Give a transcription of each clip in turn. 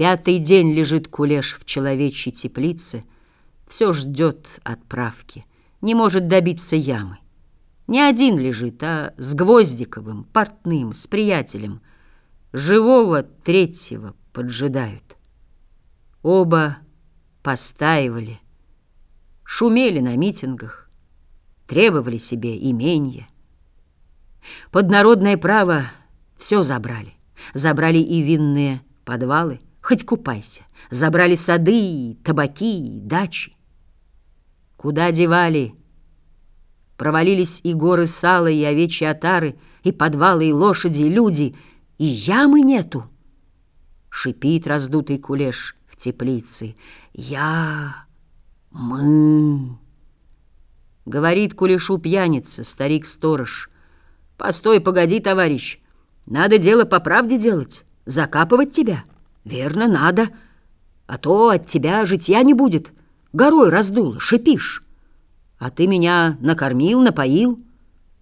Пятый день лежит кулеш в человечьей теплице, Все ждет отправки, не может добиться ямы. Не один лежит, а с Гвоздиковым, портным, с приятелем. Живого третьего поджидают. Оба постаивали, шумели на митингах, требовали себе имения. Под народное право все забрали. Забрали и винные подвалы, хоть купайся. Забрали сады, табаки, дачи. Куда девали? Провалились и горы сала, и овечьи отары, и подвалы, и лошади, и люди, и ямы нету. Шипит раздутый кулеш в теплице. Я... мы... Говорит кулешу пьяница, старик-сторож. Постой, погоди, товарищ, надо дело по правде делать, закапывать тебя. Верно, надо. А то от тебя житья не будет. Горой раздуло, шипишь. А ты меня накормил, напоил.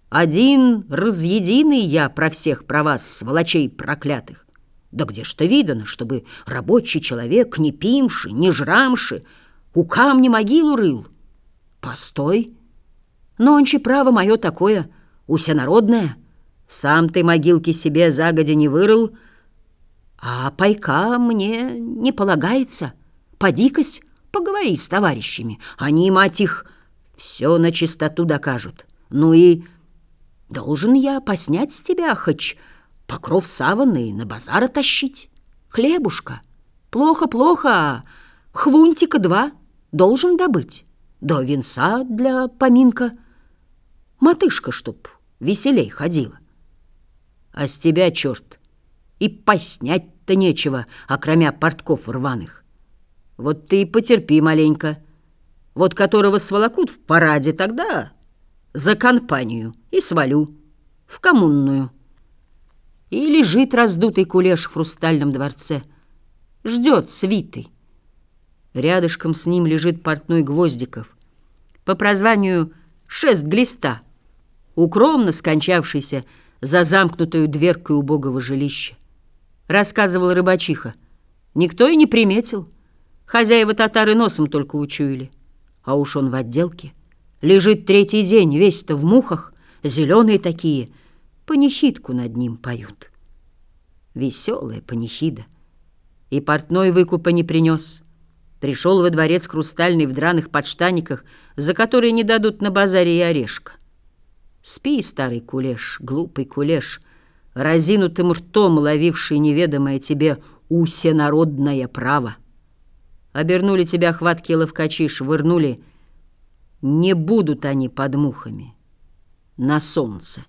Один разъединый я про всех про вас, сволочей проклятых. Да где ж то видано, чтобы рабочий человек, не пимши, не жрамши, у камня могилу рыл? Постой. Нонче право мое такое, усенародное — сам ты могилки себе загодя не вырыл, а пайка мне не полагается. Поди-кась, поговори с товарищами. Они, мать их, все на чистоту докажут. Ну и должен я поснять с тебя хоть покров саваны на базар тащить. Хлебушка. Плохо-плохо, хвунтика два должен добыть. До венца для поминка. Матышка, чтоб веселей ходила. А с тебя, черт, и поснять-то нечего, окромя портков рваных. Вот ты и потерпи маленько. Вот которого сволокут в параде, тогда за компанию и свалю в коммунную. И лежит раздутый кулеш в хрустальном дворце. Ждет свиты. Рядышком с ним лежит портной Гвоздиков. По прозванию «Шест глиста», укромно скончавшийся за замкнутую дверкой убогого жилища. Рассказывал рыбачиха. Никто и не приметил. Хозяева татары носом только учуяли. А уж он в отделке. Лежит третий день, весь-то в мухах, зеленые такие. Панихидку над ним поют. Веселая панихида. И портной выкупа не принес. Пришел во дворец хрустальный в драных подштаниках, за которые не дадут на базаре и орешка. Спи, старый кулеш, глупый кулеш, разинутым ртом ловивший неведомое тебе усенародное право. Обернули тебя хватки ловкачи, швырнули. Не будут они под мухами на солнце.